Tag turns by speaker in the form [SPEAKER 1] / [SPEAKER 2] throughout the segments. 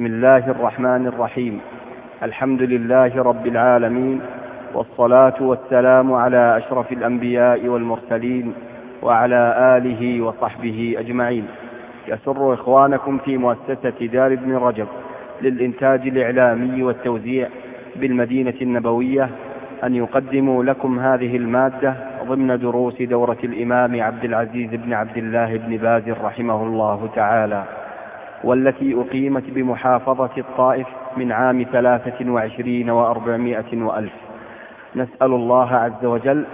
[SPEAKER 1] بسم الله الرحمن الرحيم الحمد لله رب العالمين والصلاة والسلام على أشرف الأنبياء والمرسلين وعلى آله وصحبه أجمعين يسر إخوانكم في مؤسسة دار ابن رجب للإنتاج الإعلامي والتوزيع بالمدينة النبوية أن يقدموا لكم هذه المادة ضمن دروس دورة الإمام عبد العزيز بن عبد الله بن باز رحمه الله تعالى والتي أقيمت بمحافظة الطائف من عام ثلاثة وعشرين وأربعمائة وألف نسأل الله عز وجل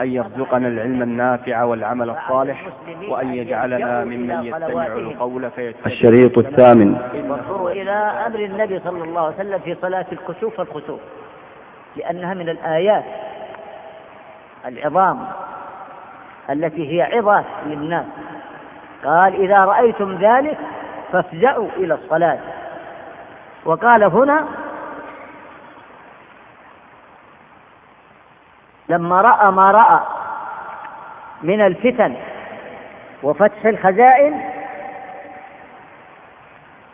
[SPEAKER 1] أن يرزقنا العلم النافع
[SPEAKER 2] والعمل الصالح وأن يجعلنا ممن يستمع القول فيتبع
[SPEAKER 3] الشريط
[SPEAKER 1] الثامن
[SPEAKER 2] انظروا إلى أمر النبي صلى الله عليه وسلم في صلاة الكسوف والخسوف لأنها من الآيات العظام التي هي عظة للناس قال إذا رأيتم ذلك فافزعوا إلى الصلاة وقال هنا لما رأى ما رأى من الفتن وفتح الخزائن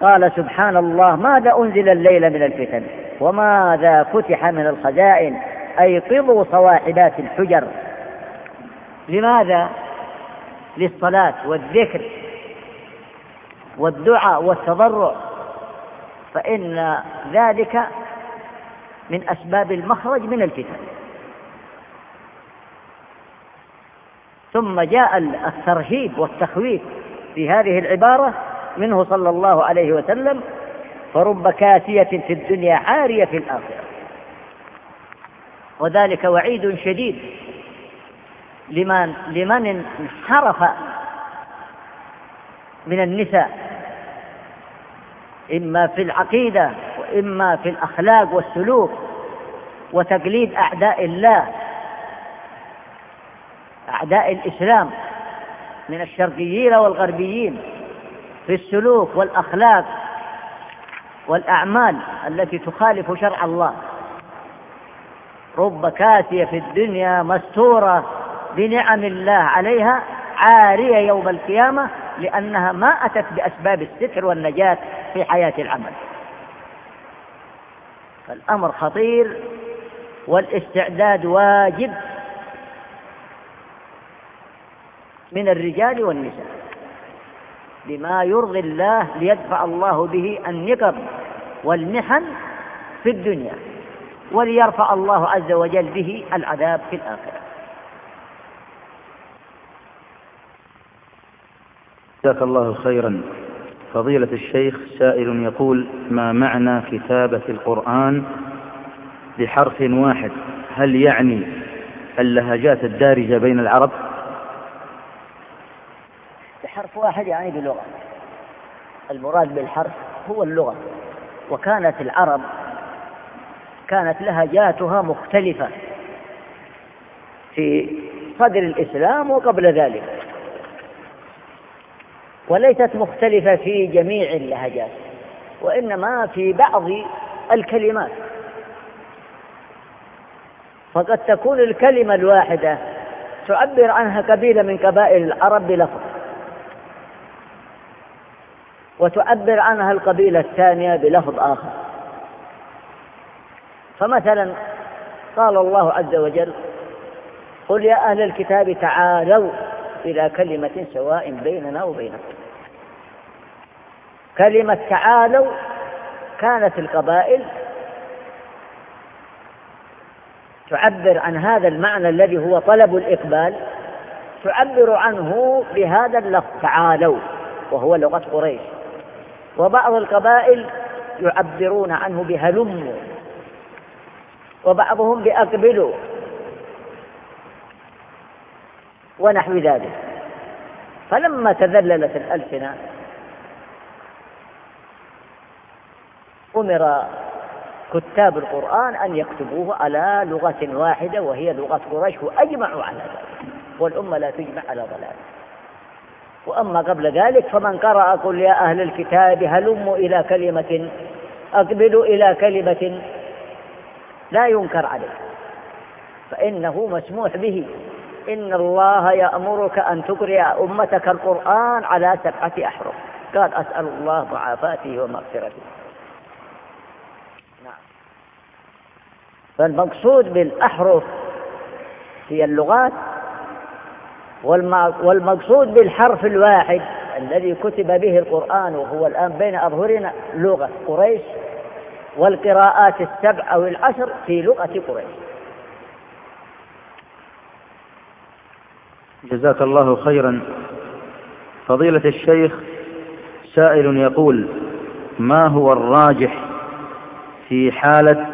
[SPEAKER 2] قال سبحان الله ماذا أنزل الليل من الفتن وماذا فتح من الخزائن أيقظوا صواحبات الحجر لماذا للصلاة والذكر والدعاء والتضرع فإن ذلك من أسباب المخرج من الفتن ثم جاء الترهيب والتخويف في هذه العبارة منه صلى الله عليه وسلم فرب كاسية في الدنيا عارية في الآخرة وذلك وعيد شديد لمن لمن انحرف من النساء إما في العقيدة وإما في الأخلاق والسلوك وتقليد أعداء الله أعداء الإسلام من الشرقيين والغربيين في السلوك والأخلاق والأعمال التي تخالف شرع الله رب كاتية في الدنيا مستورة بنعم الله عليها عارية يوم القيامة لأنها ما أتت بأسباب الستر والنجاة في حياة العمل فالأمر خطير والاستعداد واجب من الرجال والنساء بما يرضي الله ليدفع الله به النقم والمحن في الدنيا وليرفع الله عز وجل به العذاب في الآخرة
[SPEAKER 1] جزاك الله خيرا فضيلة الشيخ سائل يقول ما معنى كتابة القرآن بحرف واحد هل يعني اللهجات الدارجة بين العرب
[SPEAKER 2] بحرف واحد يعني بلغة المراد بالحرف هو اللغة وكانت العرب كانت لهجاتها مختلفة في صدر الإسلام وقبل ذلك وليست مختلفة في جميع اللهجات وإنما في بعض الكلمات فقد تكون الكلمة الواحدة تعبر عنها قبيلة من قبائل العرب بلفظ وتعبر عنها القبيلة الثانية بلفظ آخر فمثلا قال الله عز وجل قل يا أهل الكتاب تعالوا إلى كلمة سواء بيننا وبينكم كلمة تعالوا كانت القبائل تعبر عن هذا المعنى الذي هو طلب الإقبال تعبر عنه بهذا اللفظ تعالوا وهو لغة قريش وبعض القبائل يعبرون عنه بهلموا وبعضهم بأقبلوا ونحو ذلك فلما تذللت الألسنة أمر كتاب القرآن أن يكتبوه على لغة واحدة وهي لغة قريش وأجمعوا على ذلك والأمة لا تجمع على ضلال وأما قبل ذلك فمن قرأ قل يا أهل الكتاب هلموا إلى كلمة أقبلوا إلى كلمة لا ينكر عليه فإنه مسموح به إن الله يأمرك أن تقرئ أمتك القرآن على سبعة أحرف قال أسأل الله معافاته ومغفرته نعم فالمقصود بالأحرف هي اللغات والمقصود بالحرف الواحد الذي كتب به القرآن وهو الآن بين أظهرنا لغة قريش والقراءات السبع أو العشر في لغة قريش
[SPEAKER 1] جزاك الله خيرا فضيلة الشيخ سائل يقول ما هو الراجح في حالة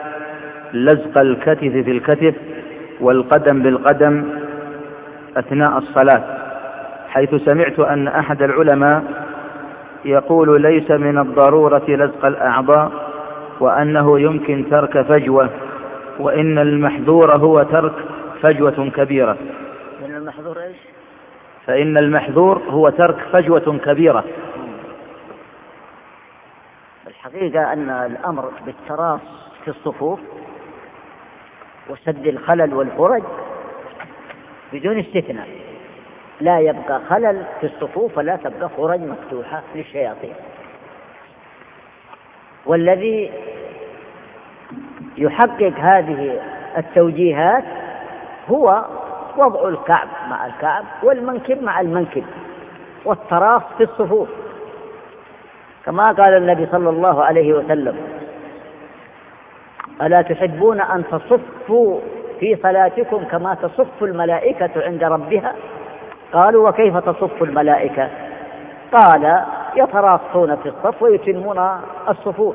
[SPEAKER 1] لزق الكتف في الكتف والقدم بالقدم أثناء الصلاة حيث سمعت أن أحد العلماء يقول ليس من الضرورة لزق الأعضاء وأنه يمكن ترك فجوة وإن المحذور هو ترك فجوة كبيرة المحذور ايش فإن المحذور هو ترك فجوة كبيرة
[SPEAKER 2] الحقيقة أن الأمر بالتراص في الصفوف وسد الخلل والفرج بدون استثناء لا يبقى خلل في الصفوف ولا تبقى فرج مفتوحة للشياطين والذي يحقق هذه التوجيهات هو وضع الكعب مع الكعب والمنكب مع المنكب والتراص في الصفوف كما قال النبي صلى الله عليه وسلم ألا تحبون أن تصفوا في صلاتكم كما تصف الملائكة عند ربها قالوا وكيف تصف الملائكة قال يتراصون في الصف ويتمون الصفوف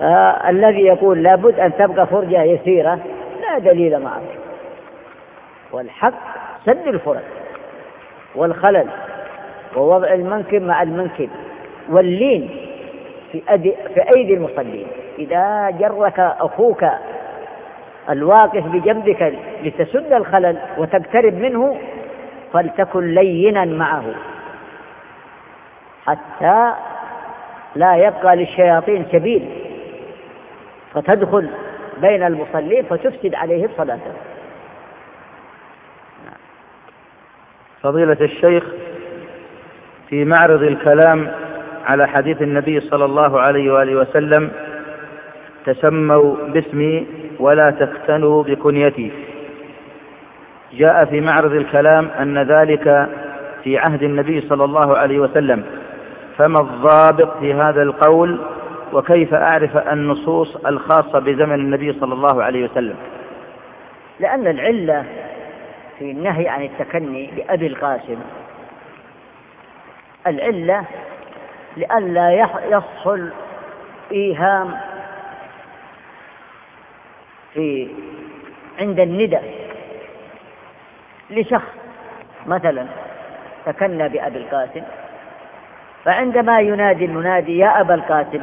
[SPEAKER 2] آه، الذي يقول لابد أن تبقى فرجة يسيرة لا دليل معك والحق سد الفرص والخلل ووضع المنكب مع المنكب واللين في, في أيدي المصلين إذا جرك أخوك الواقف بجنبك لتسد الخلل وتقترب منه فلتكن لينا معه حتى لا يبقى للشياطين سبيل فتدخل بين المصلين فتفسد عليه صلاته
[SPEAKER 1] فضيلة الشيخ في معرض الكلام على حديث النبي صلى الله عليه وآله وسلم تسموا باسمي ولا تفتنوا بكنيتي جاء في معرض الكلام أن ذلك في عهد النبي صلى الله عليه وسلم فما الضابط في هذا القول وكيف أعرف النصوص الخاصة بزمن النبي صلى الله عليه وسلم
[SPEAKER 2] لأن العلة في النهي عن التكني بأبي القاسم العلة لئلا يحصل إيهام في عند الندى لشخص مثلا تكنى بأبي القاسم فعندما ينادي المنادي يا أبا القاسم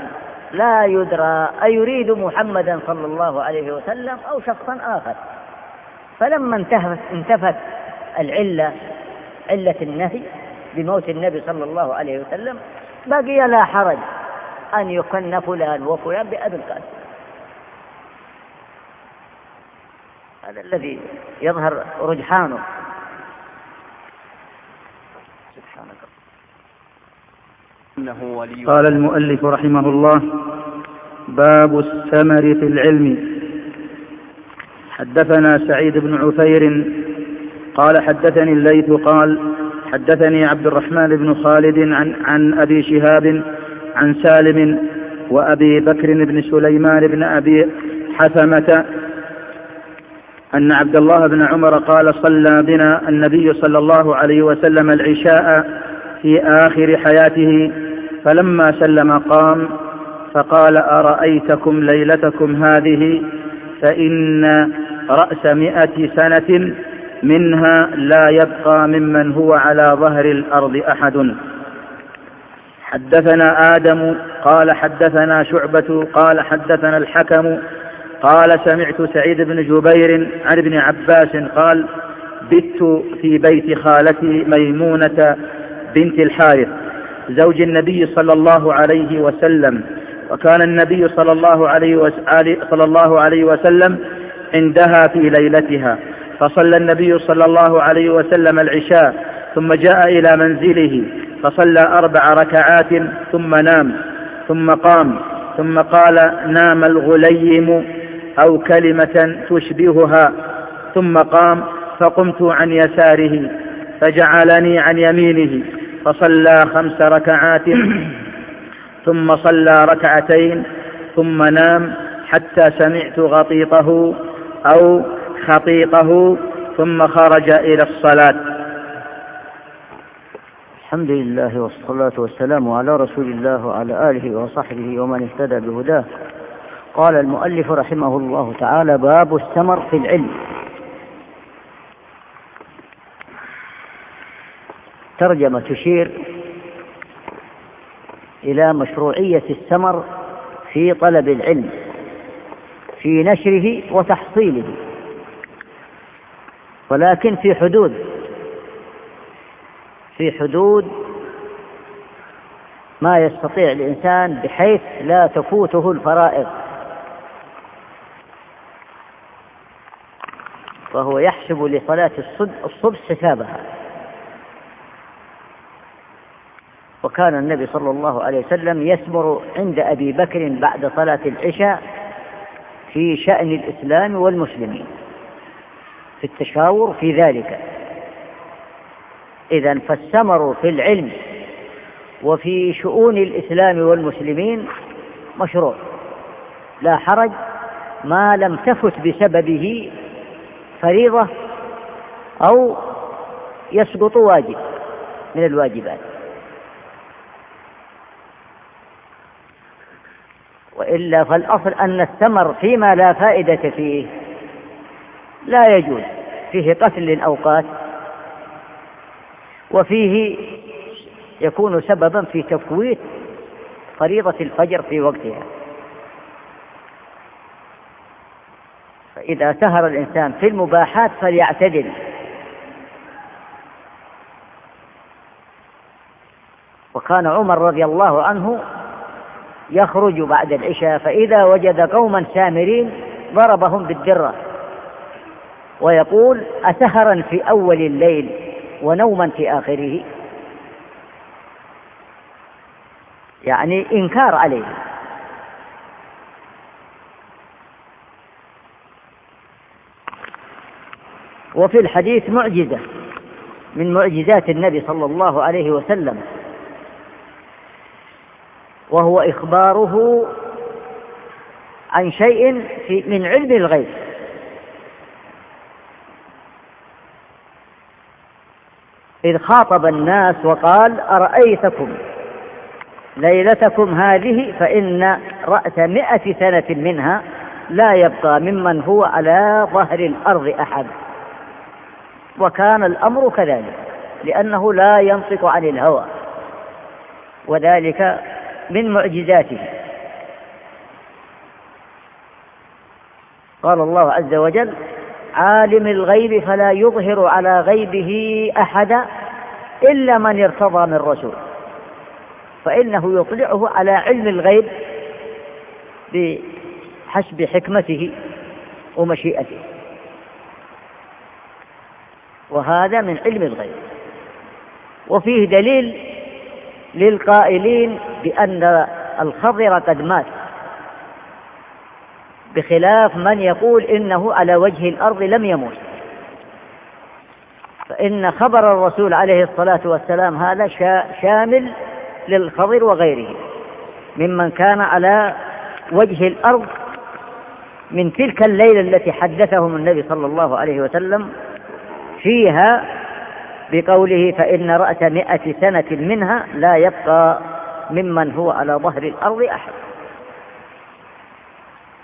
[SPEAKER 2] لا يدرى أيريد محمدا صلى الله عليه وسلم أو شخصا آخر فلما انتهت انتفت العلة علة النهي بموت النبي صلى الله عليه وسلم بقي لا حرج أن يكن فلان وفلان بأبي القاسم هذا الذي يظهر رجحانه
[SPEAKER 1] سبحانك إنه ولي قال المؤلف رحمه الله باب السمر في العلم حدثنا سعيد بن عفير قال حدثني الليث قال حدثني عبد الرحمن بن خالد عن, عن أبي شهاب عن سالم وأبي بكر بن سليمان بن أبي حثمة أن عبد الله بن عمر قال صلى بنا النبي صلى الله عليه وسلم العشاء في آخر حياته فلما سلم قام فقال أرأيتكم ليلتكم هذه فإن رأس مئة سنة منها لا يبقى ممن هو على ظهر الأرض أحد حدثنا آدم قال حدثنا شعبة قال حدثنا الحكم قال سمعت سعيد بن جبير عن ابن عباس قال بت في بيت خالتي ميمونة بنت الحارث زوج النبي صلى الله عليه وسلم وكان النبي صلى الله عليه, صلى الله عليه وسلم عندها في ليلتها فصلى النبي صلى الله عليه وسلم العشاء ثم جاء إلى منزله فصلى أربع ركعات ثم نام ثم قام ثم قال نام الغليم أو كلمة تشبهها ثم قام فقمت عن يساره فجعلني عن يمينه فصلى خمس ركعات ثم صلى ركعتين ثم نام حتى سمعت غطيطه أو خطيطه ثم خرج إلى الصلاة
[SPEAKER 2] الحمد لله والصلاة والسلام على رسول الله وعلى آله وصحبه ومن اهتدى بهداه قال المؤلف رحمه الله تعالى باب السمر في العلم ترجمة تشير إلى مشروعية السمر في طلب العلم في نشره وتحصيله ولكن في حدود في حدود ما يستطيع الإنسان بحيث لا تفوته الفرائض فهو يحسب لصلاة الصبح حسابها وكان النبي صلى الله عليه وسلم يسمر عند أبي بكر بعد صلاة العشاء في شأن الإسلام والمسلمين في التشاور في ذلك إذا فالثمر في العلم وفي شؤون الإسلام والمسلمين مشروع لا حرج ما لم تفت بسببه فريضة أو يسقط واجب من الواجبات إلا فالأصل أن الثمر فيما لا فائدة فيه لا يجوز فيه قتل للأوقات وفيه يكون سببا في تفويت
[SPEAKER 3] فريضة الفجر في وقتها
[SPEAKER 2] فإذا سهر الإنسان في المباحات فليعتدل وكان عمر رضي الله عنه يخرج بعد العشاء فإذا وجد قوما سامرين ضربهم بالدرة ويقول أسهرا في أول الليل ونوما في آخره يعني إنكار عليه وفي الحديث معجزة من معجزات النبي صلى الله عليه وسلم وهو إخباره عن شيء في من علم الغيب إذ خاطب الناس وقال أرأيتكم ليلتكم هذه فإن رأس مئة سنة منها لا يبقى ممن هو على ظهر الأرض أحد وكان الأمر كذلك لأنه لا ينطق عن الهوى وذلك من معجزاته قال الله عز وجل عالم الغيب فلا يظهر على غيبه أحد إلا من ارتضى من رسول فإنه يطلعه على علم الغيب بحسب حكمته ومشيئته وهذا من علم الغيب وفيه دليل للقائلين بأن الخضر قد مات بخلاف من يقول إنه على وجه الأرض لم يموت فإن خبر الرسول عليه الصلاة والسلام هذا شامل للخضر وغيره ممن كان على وجه الأرض من تلك الليلة التي حدثهم النبي صلى الله عليه وسلم فيها بقوله فإن رأس مئة سنة منها لا يبقى ممن هو على ظهر الأرض أحد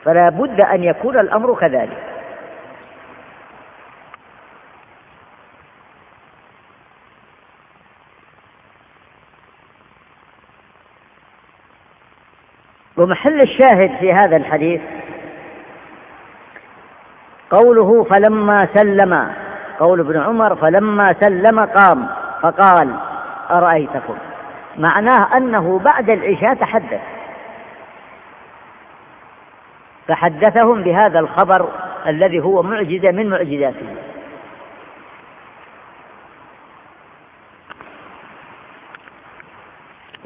[SPEAKER 2] فلا بد أن يكون الأمر كذلك ومحل الشاهد في هذا الحديث قوله فلما سلم قول ابن عمر فلما سلم قام فقال أرأيتكم معناه أنه بعد العشاء تحدث فحدثهم بهذا الخبر الذي هو معجزة من معجزاته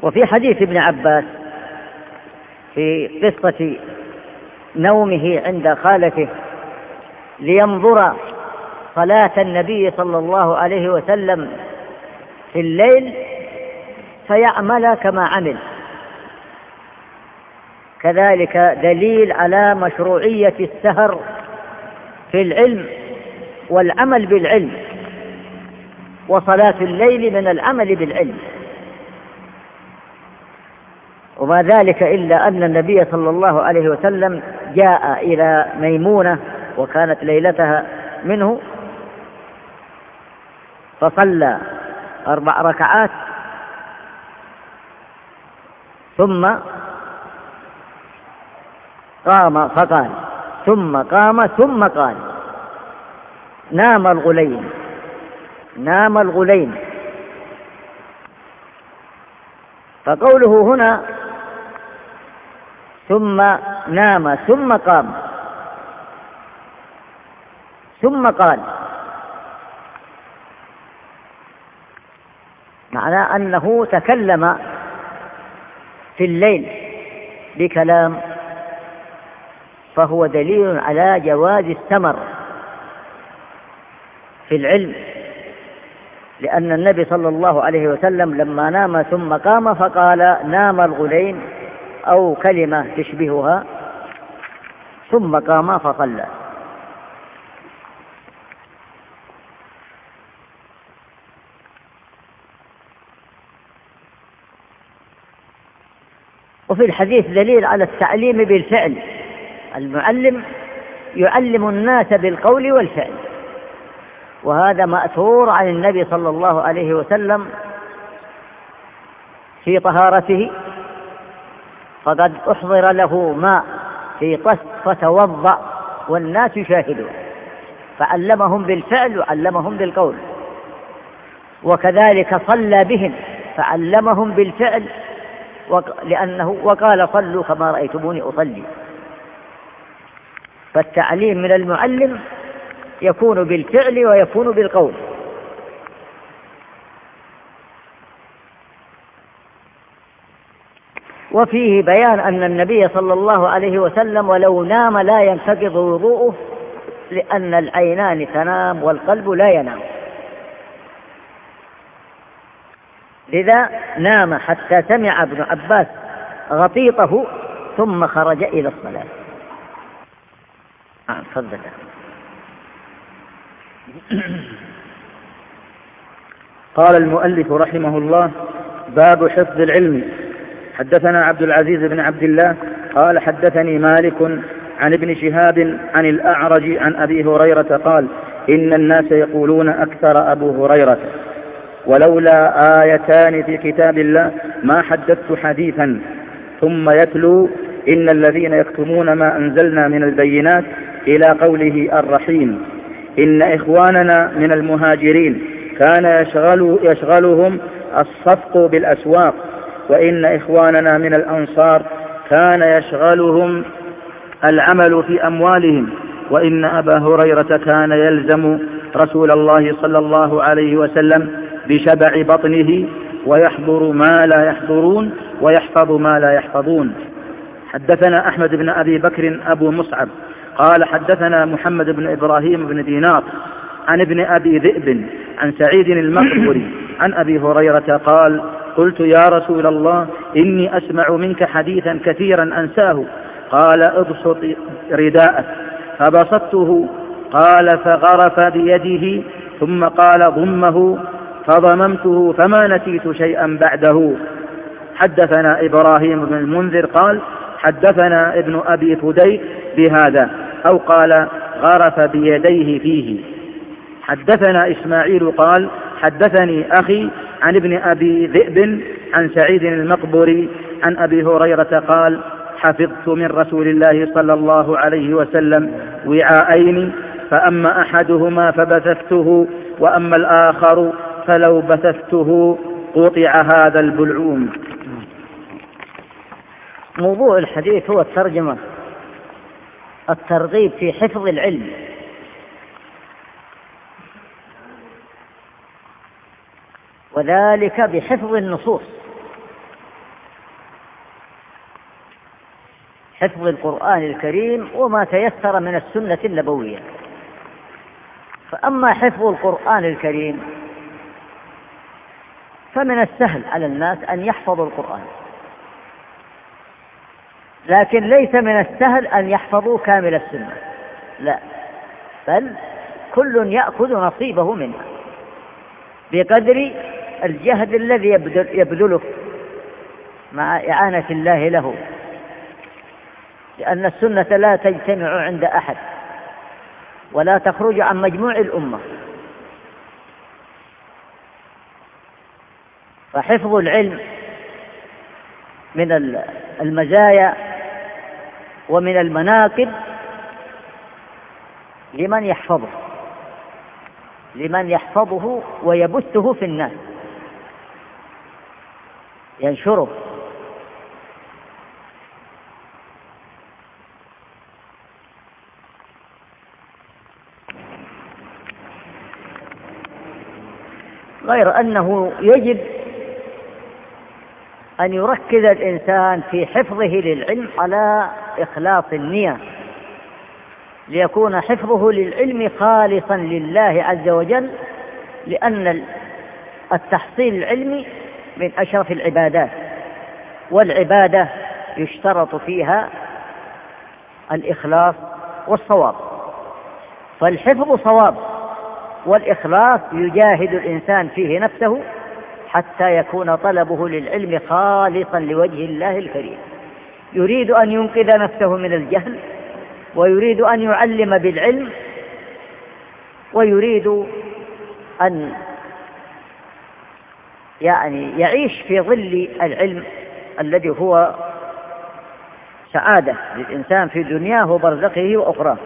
[SPEAKER 2] وفي حديث ابن عباس في قصة نومه عند خالته لينظر صلاة النبي صلى الله عليه وسلم في الليل فيعمل كما عمل كذلك دليل على مشروعية السهر في العلم والعمل بالعلم وصلاة الليل من العمل بالعلم وما ذلك إلا أن النبي صلى الله عليه وسلم جاء إلى ميمونة وكانت ليلتها منه فصلى أربع ركعات ثم قام فقال ثم قام ثم قال نام الغليم نام الغليم فقوله هنا ثم نام ثم قام ثم قال معناه أنه تكلم في الليل بكلام فهو دليل على جواز الثمر في العلم لأن النبي صلى الله عليه وسلم لما نام ثم قام فقال نام الغليم أو كلمة تشبهها ثم قام فصلى وفي الحديث دليل على التعليم بالفعل المعلم يعلم الناس بالقول والفعل وهذا مأثور عن النبي صلى الله عليه وسلم في طهارته فقد أحضر له ماء في طس فتوضأ والناس يشاهدون فعلمهم بالفعل وعلمهم بالقول وكذلك صلى بهم فعلمهم بالفعل لأنه وقال صلوا كما رأيتموني أصلي فالتعليم من المعلم يكون بالفعل ويكون بالقول وفيه بيان أن النبي صلى الله عليه وسلم ولو نام لا ينتقض وضوءه لأن العينان تنام والقلب لا ينام لذا نام حتى سمع ابن عباس غطيطه ثم خرج إلى الصلاة نعم تفضل قال المؤلف رحمه الله باب حفظ العلم
[SPEAKER 1] حدثنا عبد العزيز بن عبد الله قال حدثني مالك عن ابن شهاب عن الأعرج عن أبي هريرة قال إن الناس يقولون أكثر أبو هريرة ولولا آيتان في كتاب الله ما حدثت حديثا ثم يتلو إن الذين يكتمون ما أنزلنا من البينات إلى قوله الرحيم إن إخواننا من المهاجرين كان يشغل يشغلهم الصفق بالأسواق وإن إخواننا من الأنصار كان يشغلهم العمل في أموالهم وإن أبا هريرة كان يلزم رسول الله صلى الله عليه وسلم بشبع بطنه ويحضر ما لا يحضرون ويحفظ ما لا يحفظون حدثنا أحمد بن أبي بكر أبو مصعب قال حدثنا محمد بن إبراهيم بن دينار عن ابن أبي ذئب عن سعيد المقبري عن أبي هريرة قال قلت يا رسول الله إني أسمع منك حديثا كثيرا أنساه قال ابسط رداءك فبسطته قال فغرف بيده ثم قال ضمه فضممته فما نسيت شيئا بعده حدثنا إبراهيم بن المنذر قال حدثنا ابن أبي فديك بهذا أو قال غرف بيديه فيه حدثنا إسماعيل قال حدثني أخي عن ابن أبي ذئب عن سعيد المقبري عن أبي هريرة قال حفظت من رسول الله صلى الله عليه وسلم وعاءين فأما أحدهما فبثثته وأما الآخر
[SPEAKER 2] فلو بثثته قطع هذا البلعوم موضوع الحديث هو الترجمة الترغيب في حفظ العلم وذلك بحفظ النصوص حفظ القرآن الكريم وما تيسر من السنة النبوية فأما حفظ القرآن الكريم فمن السهل على الناس أن يحفظوا القرآن لكن ليس من السهل أن يحفظوا كامل السنة لا بل كل يأخذ نصيبه منها بقدر الجهد الذي يبذله مع إعانة الله له لأن السنة لا تجتمع عند أحد ولا تخرج عن مجموع الأمة فحفظ العلم من المزايا ومن المناقب لمن يحفظه لمن يحفظه ويبثه في الناس ينشره غير أنه يجب أن يركز الإنسان في حفظه للعلم على إخلاص النية ليكون حفظه للعلم خالصا لله عز وجل لأن التحصيل العلمي من أشرف العبادات والعبادة يشترط فيها الإخلاص والصواب فالحفظ صواب والإخلاص يجاهد الإنسان فيه نفسه حتى يكون طلبه للعلم خالصا لوجه الله الكريم يريد أن ينقذ نفسه من الجهل ويريد أن يعلم بالعلم ويريد أن يعني يعيش في ظل العلم الذي هو سعادة للإنسان في دنياه وبرزقه وأخراه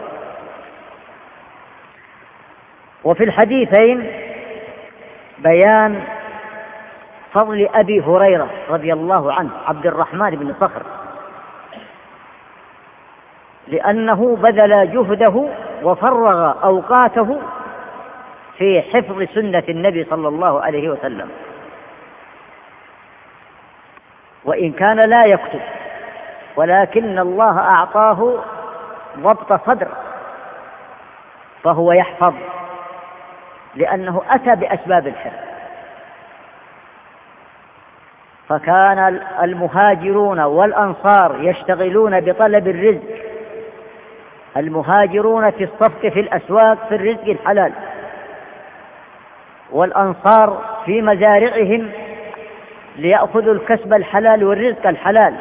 [SPEAKER 2] وفي الحديثين بيان فضل أبي هريرة رضي الله عنه عبد الرحمن بن صخر لأنه بذل جهده وفرغ أوقاته في حفظ سنة النبي صلى الله عليه وسلم وإن كان لا يكتب ولكن الله أعطاه ضبط صدر فهو يحفظ لأنه أتى بأسباب الحفظ فكان المهاجرون والأنصار يشتغلون بطلب الرزق المهاجرون في الصفق في الأسواق في الرزق الحلال والأنصار في مزارعهم ليأخذوا الكسب الحلال والرزق الحلال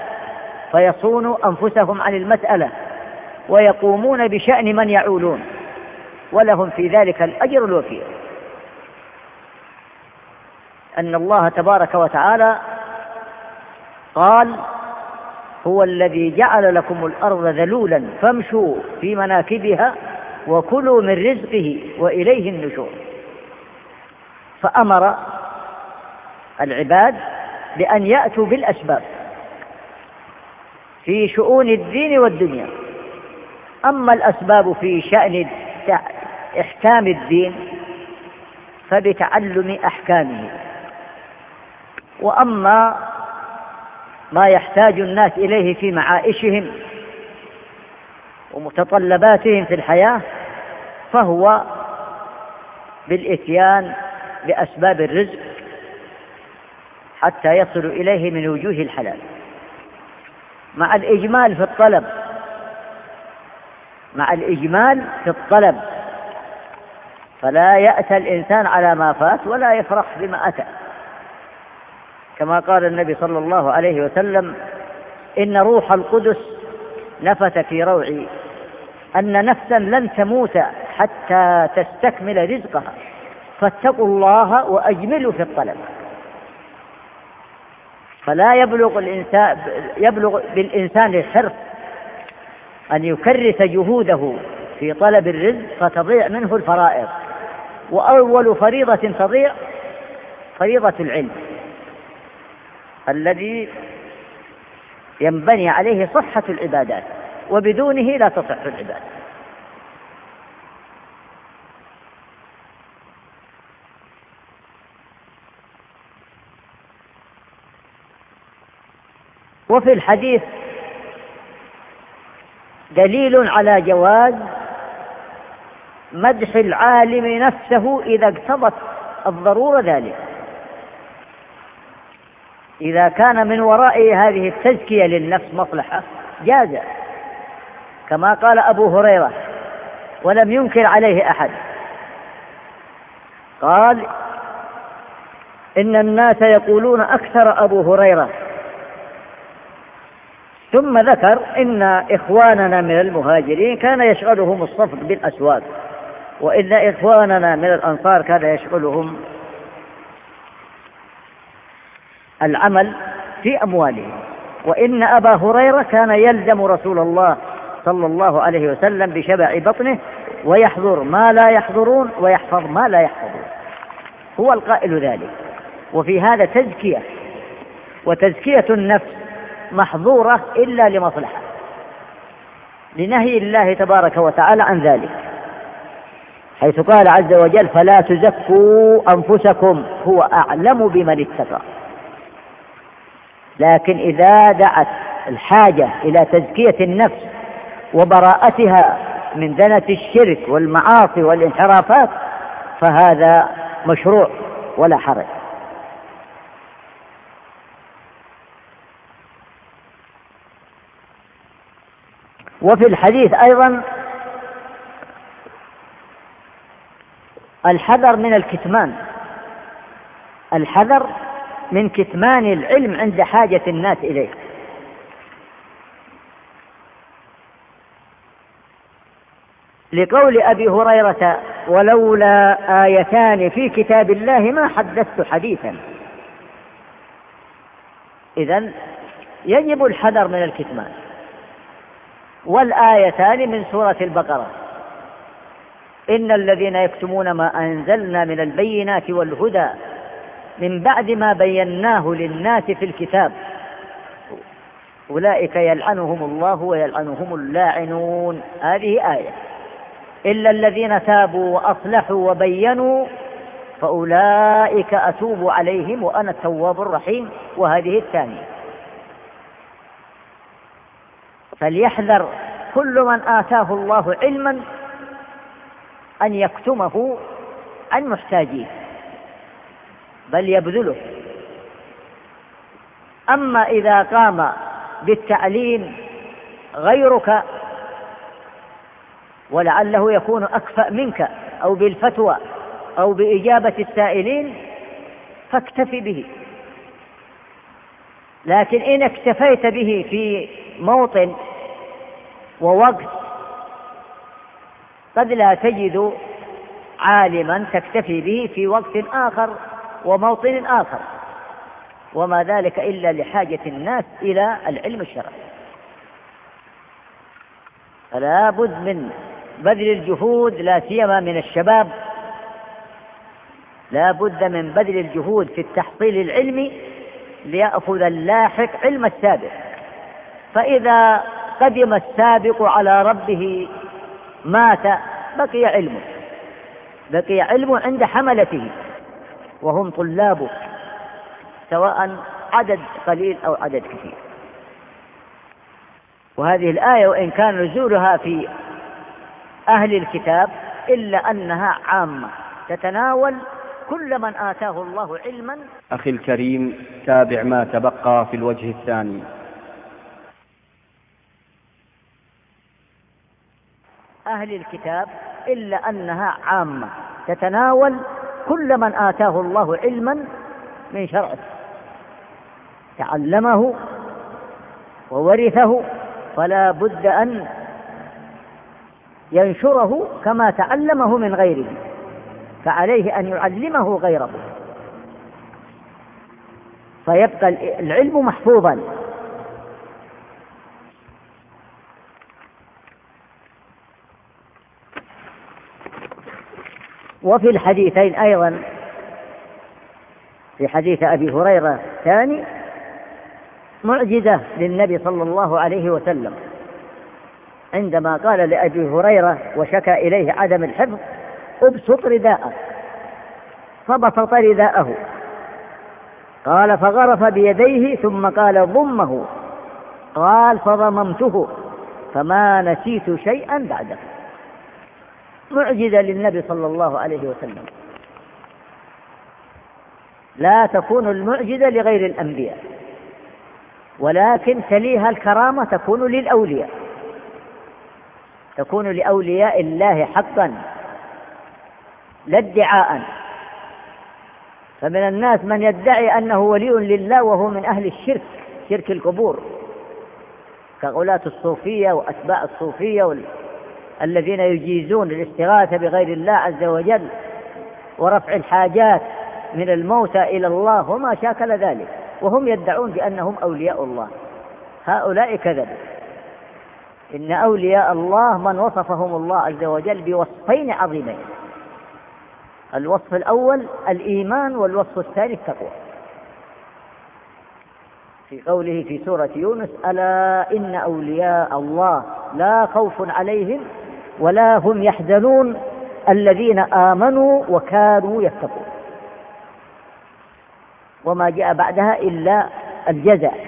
[SPEAKER 2] فيصونوا أنفسهم عن المسألة ويقومون بشأن من يعولون ولهم في ذلك الأجر الوفير أن الله تبارك وتعالى قال هو الذي جعل لكم الأرض ذلولا فامشوا في مناكبها وكلوا من رزقه وإليه النشور فأمر العباد بأن يأتوا بالأسباب في شؤون الدين والدنيا أما الأسباب في شأن إحكام الدين فبتعلم أحكامه وأما ما يحتاج الناس إليه في معائشهم ومتطلباتهم في الحياة فهو بالإتيان بأسباب الرزق حتى يصل إليه من وجوه الحلال مع الإجمال في الطلب مع الإجمال في الطلب فلا يأتى الإنسان على ما فات ولا يفرح بما أتى كما قال النبي صلى الله عليه وسلم إن روح القدس نفث في روعي أن نفسا لن تموت حتى تستكمل رزقها فاتقوا الله وأجملوا في الطلب فلا يبلغ الإنسان يبلغ بالإنسان الحرص أن يكرس جهوده في طلب الرزق فتضيع منه الفرائض وأول فريضة تضيع فريضة العلم الذي ينبني عليه صحة العبادات وبدونه لا تصح العبادة وفي الحديث دليل على جواز مدح العالم نفسه إذا اقتضت الضرورة ذلك إذا كان من وراء هذه التزكية للنفس مصلحة جاز كما قال أبو هريرة ولم ينكر عليه أحد قال إن الناس يقولون أكثر أبو هريرة ثم ذكر إن إخواننا من المهاجرين كان يشغلهم الصفق بالأسواق وإن إخواننا من الأنصار كان يشغلهم العمل في أموالهم وإن أبا هريرة كان يلزم رسول الله صلى الله عليه وسلم بشبع بطنه ويحضر ما لا يحضرون ويحفظ ما لا يحفظون هو القائل ذلك وفي هذا تزكية وتزكية النفس محظورة إلا لمصلحة لنهي الله تبارك وتعالى عن ذلك حيث قال عز وجل فلا تزكوا أنفسكم هو أعلم بمن اتقى لكن إذا دعت الحاجة إلى تزكية النفس وبراءتها من ذنة الشرك والمعاصي والانحرافات فهذا مشروع ولا حرج وفي الحديث أيضا الحذر من الكتمان الحذر من كتمان العلم عند حاجة الناس إليه لقول أبي هريرة ولولا آيتان في كتاب الله ما حدثت حديثا إذا يجب الحذر من الكتمان والآيتان من سورة البقرة إن الذين يكتمون ما أنزلنا من البينات والهدى من بعد ما بيناه للناس في الكتاب أولئك يلعنهم الله ويلعنهم اللاعنون هذه آية إلا الذين تابوا وأصلحوا وبينوا فأولئك أتوب عليهم وأنا التواب الرحيم وهذه الثانية فليحذر كل من آتاه الله علما أن يكتمه عن محتاجيه بل يبذله أما إذا قام بالتعليم غيرك ولعله يكون أكفأ منك أو بالفتوى أو بإجابة السائلين فاكتف به لكن إن اكتفيت به في موطن ووقت قد لا تجد عالما تكتفي به في وقت آخر وموطن آخر وما ذلك إلا لحاجة الناس إلى العلم الشرعي فلا بد من بذل الجهود لا سيما من الشباب لا بد من بذل الجهود في التحصيل العلمي ليأخذ اللاحق علم السابق فإذا قدم السابق على ربه مات بقي علمه بقي علمه عند حملته وهم طلابك سواء عدد قليل أو عدد كثير وهذه الآية وإن كان نزولها في أهل الكتاب إلا أنها عامة تتناول كل من آتاه الله علما
[SPEAKER 1] أخي الكريم تابع ما تبقى في الوجه الثاني
[SPEAKER 2] أهل الكتاب إلا أنها عامة تتناول كل من آتاه الله علما من شرعه تعلمه وورثه فلا بد أن ينشره كما تعلمه من غيره فعليه أن يعلمه غيره فيبقى العلم محفوظا وفي الحديثين أيضا في حديث أبي هريرة ثاني معجزة للنبي صلى الله عليه وسلم عندما قال لأبي هريرة وشكى إليه عدم الحفظ ابسط رداءه فبسط رداءه قال فغرف بيديه ثم قال ضمه قال فضممته فما نسيت شيئا بعده معجزة للنبي صلى الله عليه وسلم لا تكون المعجزة لغير الأنبياء ولكن تليها الكرامة تكون للأولياء تكون لأولياء الله حقا لا ادعاء فمن الناس من يدعي أنه ولي لله وهو من أهل الشرك شرك القبور كغلاة الصوفية وأتباع الصوفية الذين يجيزون الاستغاثة بغير الله عز وجل ورفع الحاجات من الموتى إلى الله وما شاكل ذلك وهم يدعون بأنهم أولياء الله هؤلاء كذب إن أولياء الله من وصفهم الله عز وجل بوصفين عظيمين الوصف الأول الإيمان والوصف الثاني التقوى في قوله في سورة يونس ألا إن أولياء الله لا خوف عليهم ولا هم يحزنون الذين آمنوا وكانوا يتقون وما جاء بعدها إلا الجزاء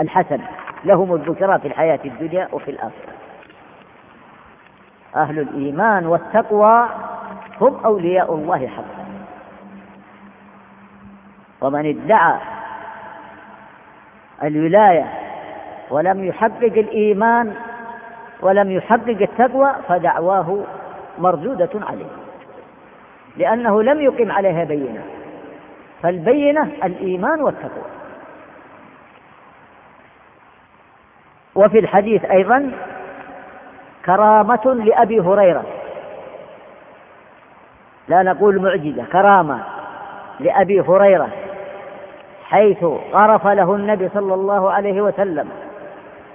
[SPEAKER 2] الحسن لهم الذكرى في الحياة الدنيا وفي الآخرة أهل الإيمان والتقوى هم أولياء الله حقا ومن ادعى الولاية ولم يحقق الإيمان ولم يحقق التقوى فدعواه مردودة عليه لأنه لم يقم عليها بينة فالبينة الإيمان والتقوى وفي الحديث أيضا كرامة لأبي هريرة لا نقول معجزة كرامة لأبي هريرة حيث غرف له النبي صلى الله عليه وسلم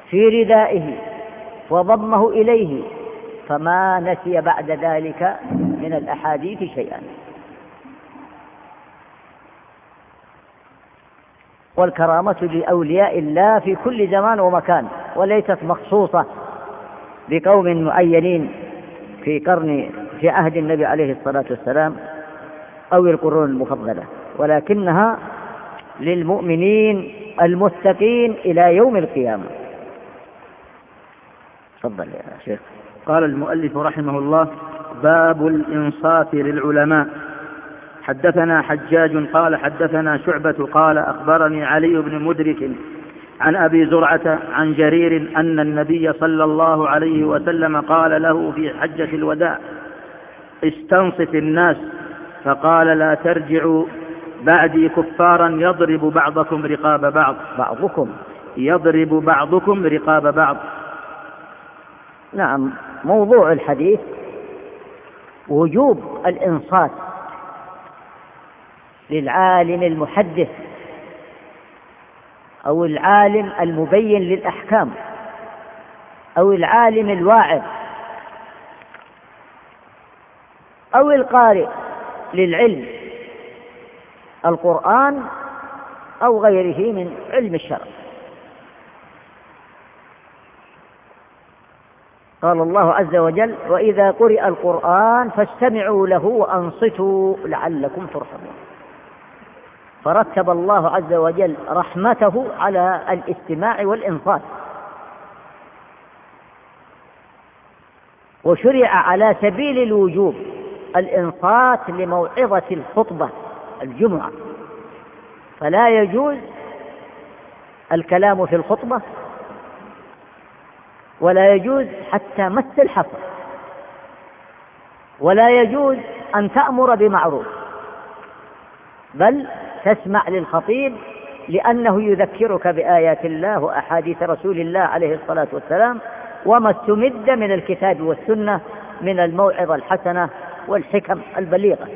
[SPEAKER 2] في ردائه وضمه إليه فما نسي بعد ذلك من الأحاديث شيئا والكرامة لأولياء الله في كل زمان ومكان وليست مخصوصة بقوم معينين في قرن في عهد النبي عليه الصلاة والسلام أو القرون المفضلة ولكنها للمؤمنين المتقين إلى يوم القيامة تفضل يا شيخ
[SPEAKER 1] قال المؤلف رحمه الله باب الإنصاف للعلماء حدثنا حجاج قال حدثنا شعبة قال أخبرني علي بن مدرك عن أبي زرعة عن جرير أن النبي صلى الله عليه وسلم قال له في حجة الوداع استنصف الناس فقال لا ترجعوا بعدي كفارا يضرب بعضكم رقاب بعض بعضكم يضرب بعضكم رقاب بعض
[SPEAKER 2] نعم موضوع الحديث وجوب الإنصات للعالم المحدث أو العالم المبين للأحكام أو العالم الواعظ أو القارئ للعلم القرآن أو غيره من علم الشرع قال الله عز وجل وإذا قرئ القرآن فاستمعوا له وأنصتوا لعلكم ترحمون فرتب الله عز وجل رحمته على الاستماع والإنصات وشرع على سبيل الوجوب الإنصات لموعظة الخطبة الجمعة فلا يجوز الكلام في الخطبة ولا يجوز حتى مس حصل ولا يجوز أن تأمر بمعروف بل تسمع للخطيب لأنه يذكرك بآيات الله وأحاديث رسول الله عليه الصلاة والسلام وما استمد من الكتاب والسنة من الموعظة الحسنة والحكم البليغة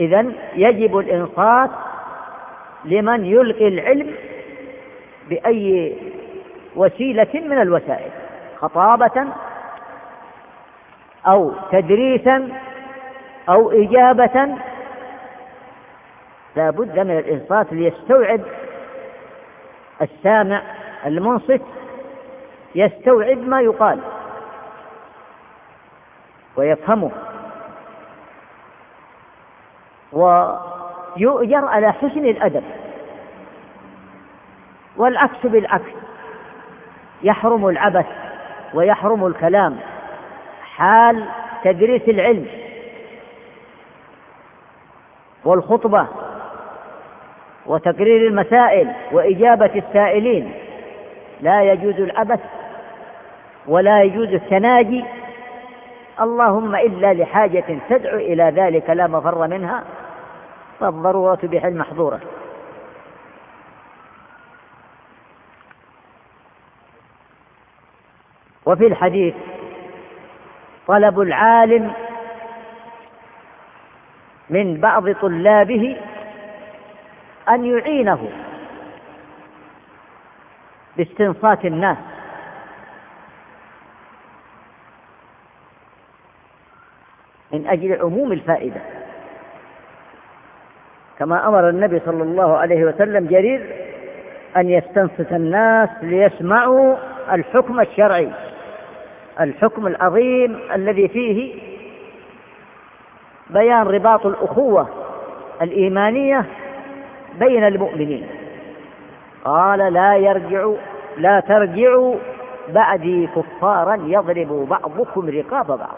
[SPEAKER 2] إذا يجب الإنصات لمن يلقي العلم بأي وسيلة من الوسائل خطابة أو تدريسا أو إجابة لا بد من الإنصات ليستوعب السامع المنصت يستوعب ما يقال ويفهمه ويؤجر على حسن الأدب والعكس بالعكس يحرم العبث ويحرم الكلام حال تدريس العلم والخطبة وتقرير المسائل وإجابة السائلين لا يجوز العبث ولا يجوز التناجي اللهم إلا لحاجة تدعو إلى ذلك لا مفر منها فالضرورة بحل محظورة وفي الحديث طلب العالم من بعض طلابه أن يعينه باستنصات الناس من أجل عموم الفائدة كما أمر النبي صلى الله عليه وسلم جرير أن يستنصت الناس ليسمعوا الحكم الشرعي الحكم العظيم الذي فيه بيان رباط الأخوة الإيمانية بين المؤمنين قال لا يرجع لا ترجعوا بعدي كفارا يضرب بعضكم رقاب بعض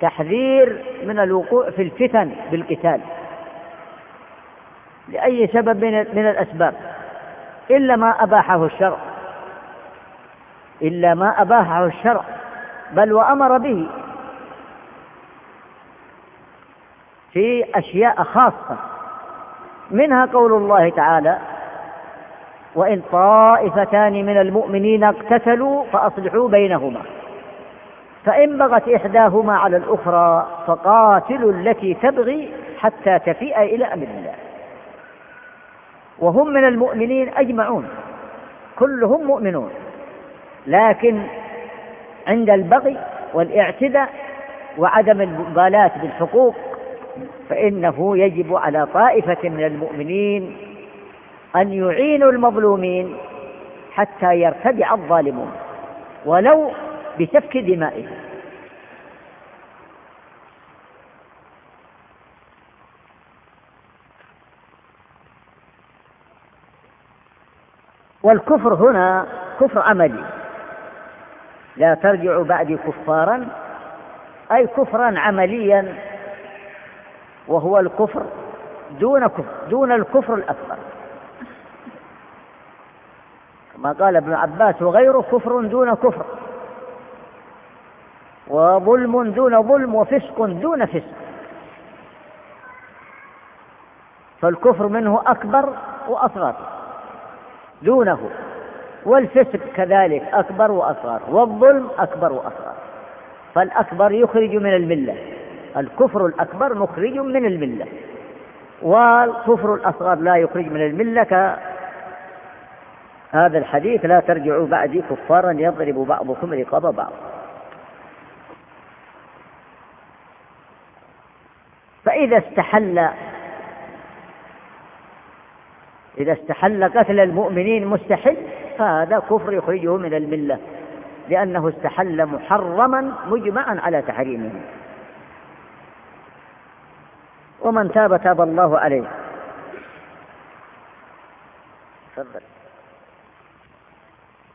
[SPEAKER 2] تحذير من الوقوع في الفتن بالقتال لأي سبب من الأسباب إلا ما أباحه الشرع إلا ما أباحه الشرع بل وأمر به في أشياء خاصة منها قول الله تعالى وإن طائفتان من المؤمنين اقتتلوا فأصلحوا بينهما فإن بغت إحداهما على الأخرى فقاتلوا التي تبغي حتى تفيء إلى أمر الله وهم من المؤمنين أجمعون كلهم مؤمنون لكن عند البغي والاعتداء وعدم المبالاة بالحقوق فإنه يجب على طائفة من المؤمنين أن يعينوا المظلومين حتى يرتدع الظالمون ولو بسفك دمائهم والكفر هنا كفر عملي لا ترجع بعدي كفارا أي كفرا عمليا وهو الكفر دون, كفر دون الكفر الأكبر كما قال ابن عباس وغيره كفر دون كفر وظلم دون ظلم وفسق دون فسق فالكفر منه أكبر وأصغر دونه والفسق كذلك أكبر وأصغر والظلم أكبر وأصغر فالأكبر يخرج من الملة الكفر الأكبر مخرج من الملة والكفر الأصغر لا يخرج من الملة هذا الحديث لا ترجعوا بعدي كفارا يضرب بعضكم رقاب بعض فإذا استحل إذا استحل قتل المؤمنين مستحل فهذا كفر يخرجه من الملة لأنه استحل محرما مجمعا على تحريمه ومن تاب تاب الله عليه تفضل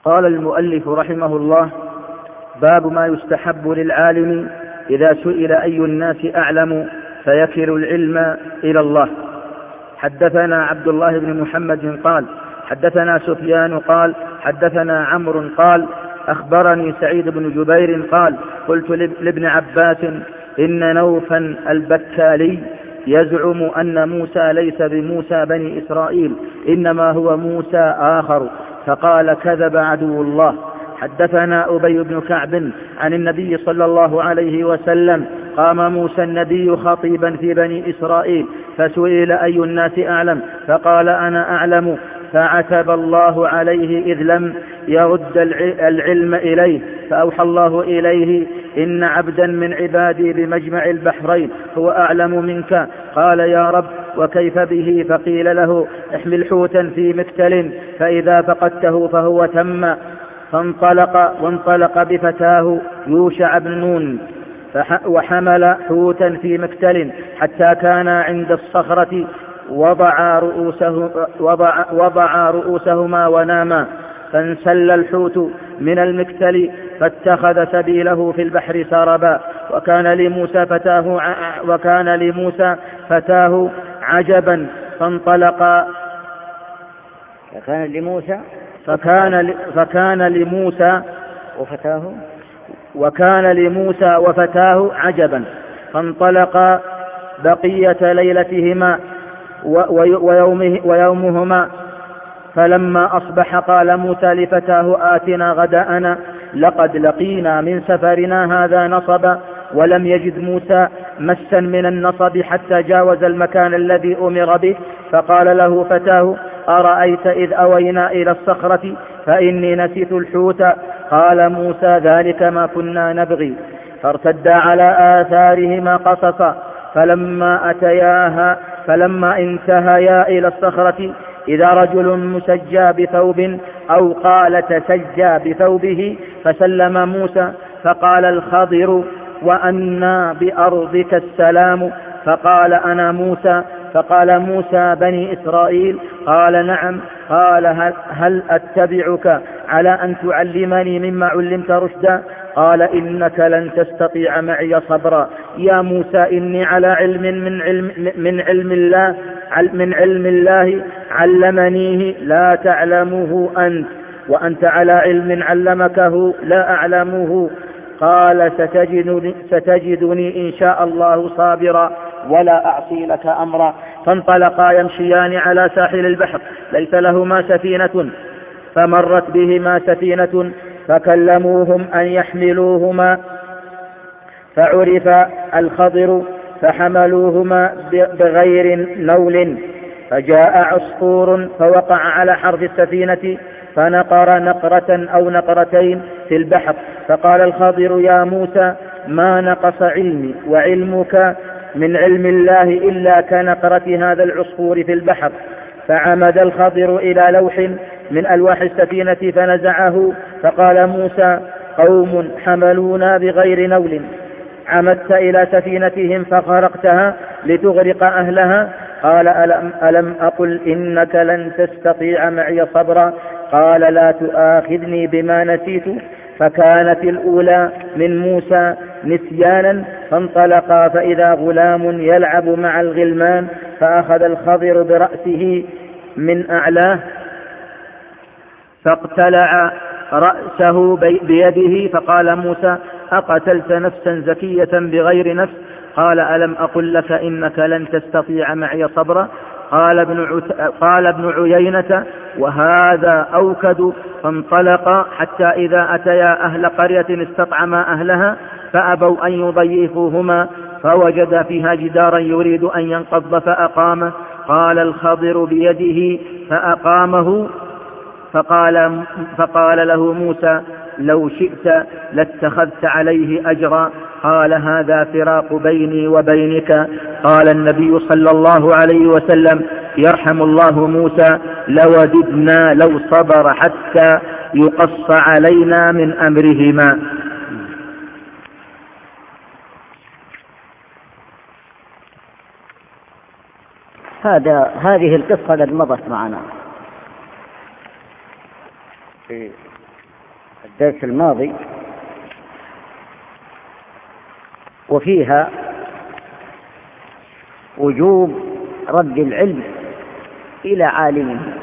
[SPEAKER 2] قال المؤلف رحمه
[SPEAKER 1] الله باب ما يستحب للعالم إذا سئل أي الناس أعلم فيكل العلم إلى الله حدثنا عبد الله بن محمد قال حدثنا سفيان قال حدثنا عمرو قال أخبرني سعيد بن جبير قال قلت لابن عباس إن نوفا البكالي يزعم أن موسى ليس بموسى بني إسرائيل إنما هو موسى آخر فقال كذب عدو الله حدثنا أبي بن كعب عن النبي صلى الله عليه وسلم قام موسى النبي خطيبا في بني إسرائيل فسئل أي الناس أعلم فقال أنا أعلم فعتب الله عليه إذ لم يرد العلم إليه فأوحى الله إليه إن عبدا من عبادي بمجمع البحرين هو أعلم منك قال يا رب وكيف به فقيل له احمل حوتا في مكتل فإذا فقدته فهو تم فانطلق وانطلق بفتاه يوشع بن نون وحمل حوتا في مكتل حتى كان عند الصخرة وضعا رؤوسه وضع وضعا رؤوسهما وناما فانسل الحوت من المكتل فاتخذ سبيله في البحر سربا وكان لموسى فتاه وكان لموسى فتاه عجبا فانطلقا فكان لموسى فكان فكان لموسى وفتاه وكان لموسى وفتاه عجبا فانطلقا بقية ليلتهما ويومه ويومهما فلما أصبح قال موسى لفتاه آتنا غداءنا لقد لقينا من سفرنا هذا نصبا ولم يجد موسى مسا من النصب حتى جاوز المكان الذي أمر به فقال له فتاه أرأيت إذ أوينا إلى الصخرة فإني نسيت الحوت قال موسى ذلك ما كنا نبغي فارتدا على آثارهما قصصا فلما أتياها فلما انتهيا إلى الصخرة إذا رجل مسجى بثوب أو قال تسجى بثوبه فسلم موسى فقال الخضر وأنا بأرضك السلام فقال أنا موسى فقال موسى بني إسرائيل قال نعم قال هل, هل أتبعك على أن تعلمني مما علمت رشدا قال إنك لن تستطيع معي صبرا يا موسى إني على علم من علم, من علم الله من علم الله علمنيه لا تعلمه أنت وأنت على علم علمكه لا أعلمه قال ستجدني, ستجدني إن شاء الله صابرا ولا أعصي لك أمرا فانطلقا يمشيان على ساحل البحر ليس لهما سفينة فمرت بهما سفينة فكلموهم أن يحملوهما فعرف الخضر فحملوهما بغير نول فجاء عصفور فوقع على حرف السفينة فنقر نقرة أو نقرتين في البحر فقال الخضر يا موسى ما نقص علمي وعلمك من علم الله إلا كنقرة هذا العصفور في البحر فعمد الخضر إلى لوح من ألواح السفينة فنزعه فقال موسى قوم حملونا بغير نول عمدت إلى سفينتهم فخرقتها لتغرق أهلها قال ألم, ألم أقل إنك لن تستطيع معي صبرا قال لا تؤاخذني بما نسيت فكانت الأولى من موسى نسيانا فانطلقا فإذا غلام يلعب مع الغلمان فأخذ الخضر برأسه من أعلاه فاقتلع رأسه بيده فقال موسى أقتلت نفسا زكية بغير نفس قال ألم أقل لك إنك لن تستطيع معي صبرا قال ابن, قال ابن عيينة وهذا أوكد فانطلق حتى إذا أتيا أهل قرية استطعما أهلها فأبوا أن يضيفوهما فوجد فيها جدارا يريد أن ينقض فأقامه قال الخضر بيده فأقامه فقال, فقال له موسى لو شئت لاتخذت عليه أجرا قال هذا فراق بيني وبينك قال النبي صلى الله عليه وسلم يرحم الله موسى لوددنا لو صبر حتى يقص علينا من
[SPEAKER 2] أمرهما هذا هذه القصة قد مضت معنا في الدرس الماضي وفيها وجوب رد العلم إلى عالمه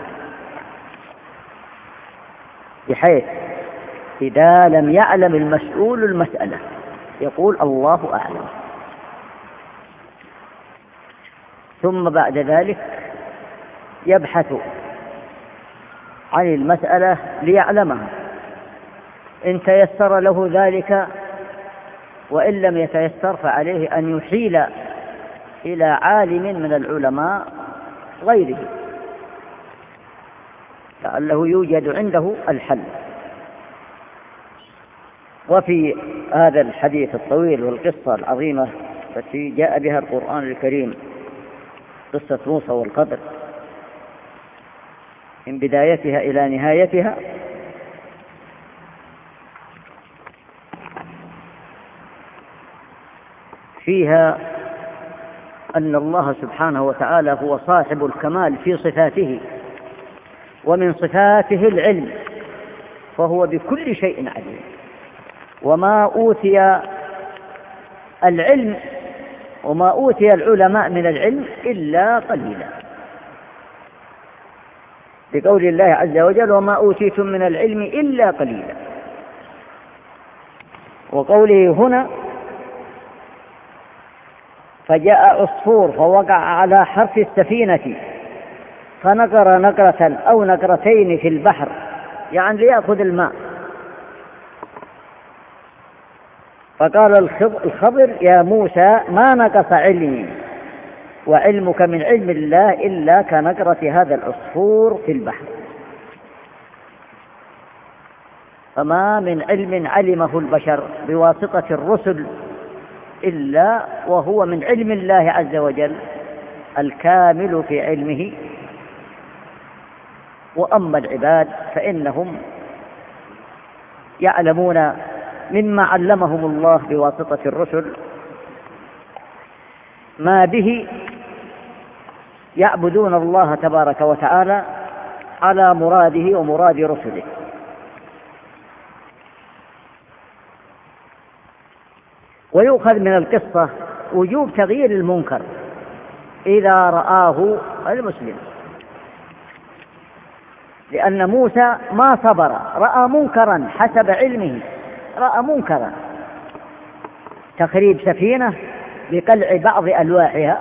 [SPEAKER 2] بحيث إذا لم يعلم المسؤول المسألة يقول الله أعلم ثم بعد ذلك يبحث عن المسألة ليعلمها إن تيسر له ذلك وإن لم يتيسر فعليه أن يحيل إلى عالم من العلماء غيره لعله يوجد عنده الحل وفي هذا الحديث الطويل والقصة العظيمة التي جاء بها القرآن الكريم قصة موسى والقدر من بدايتها إلى نهايتها فيها أن الله سبحانه وتعالى هو صاحب الكمال في صفاته ومن صفاته العلم فهو بكل شيء عليم وما أوتي العلم وما أوتي العلماء من العلم إلا قليلا بقول الله عز وجل وما أوتيتم من العلم إلا قليلا وقوله هنا فجاء عصفور فوقع على حرف السفينة فنقر نقرة أو نقرتين في البحر يعني ليأخذ الماء فقال الخضر يا موسى ما نقص علمي وعلمك من علم الله إلا كنقرة هذا العصفور في البحر فما من علم علمه البشر بواسطة الرسل إلا وهو من علم الله عز وجل الكامل في علمه وأما العباد فإنهم يعلمون مما علمهم الله بواسطة الرسل ما به يعبدون الله تبارك وتعالى على مراده ومراد رسله ويؤخذ من القصة وجوب تغيير المنكر إذا رآه المسلم لأن موسى ما صبر رأى منكرا حسب علمه رأى منكرا تخريب سفينة بقلع بعض ألواحها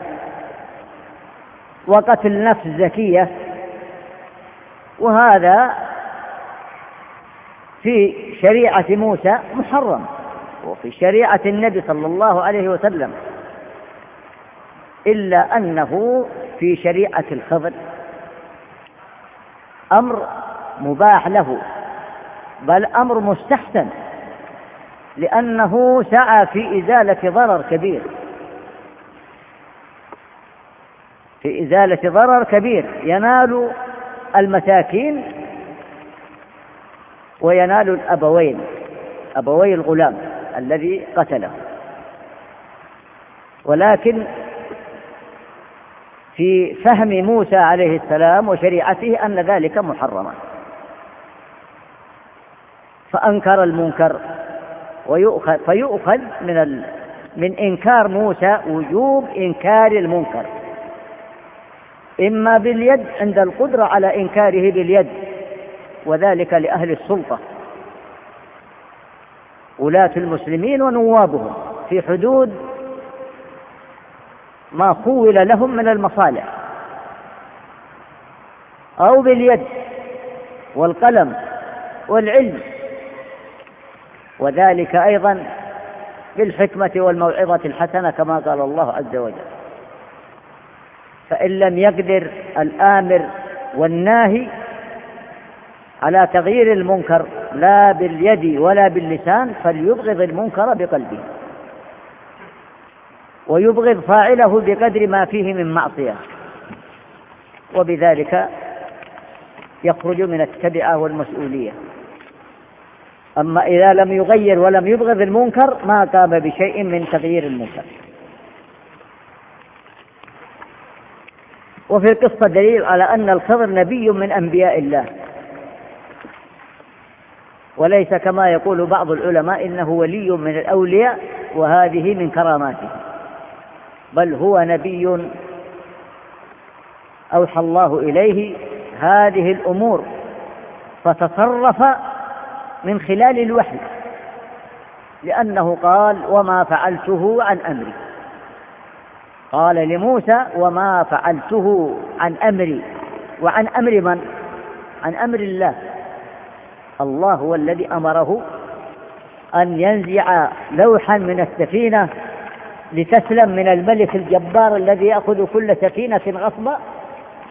[SPEAKER 2] وقتل نفس زكية وهذا في شريعة موسى محرم وفي شريعة النبي صلى الله عليه وسلم إلا أنه في شريعة الخضر أمر مباح له بل أمر مستحسن لأنه سعى في إزالة ضرر كبير في إزالة ضرر كبير ينال المساكين وينال الأبوين أبوي الغلام الذي قتله ولكن في فهم موسى عليه السلام وشريعته أن ذلك محرما فأنكر المنكر ويؤخذ فيؤخذ من ال من إنكار موسى وجوب إنكار المنكر إما باليد عند القدرة على إنكاره باليد وذلك لأهل السلطة ولاة المسلمين ونوابهم في حدود ما خول لهم من المصالح أو باليد والقلم والعلم وذلك أيضا بالحكمة والموعظة الحسنة كما قال الله عز وجل فإن لم يقدر الآمر والناهي على تغيير المنكر لا باليد ولا باللسان فليبغض المنكر بقلبه ويبغض فاعله بقدر ما فيه من معصية وبذلك يخرج من التبعة والمسؤولية أما إذا لم يغير ولم يبغض المنكر ما قام بشيء من تغيير المنكر وفي القصة دليل على أن الخضر نبي من أنبياء الله وليس كما يقول بعض العلماء إنه ولي من الأولياء وهذه من كراماته بل هو نبي أوحى الله إليه هذه الأمور فتصرف من خلال الوحي لأنه قال وما فعلته عن أمري قال لموسى وما فعلته عن أمري وعن أمر من؟ عن أمر الله الله هو الذي أمره أن ينزع لوحا من السفينة لتسلم من الملك الجبار الذي يأخذ كل سفينة غصبة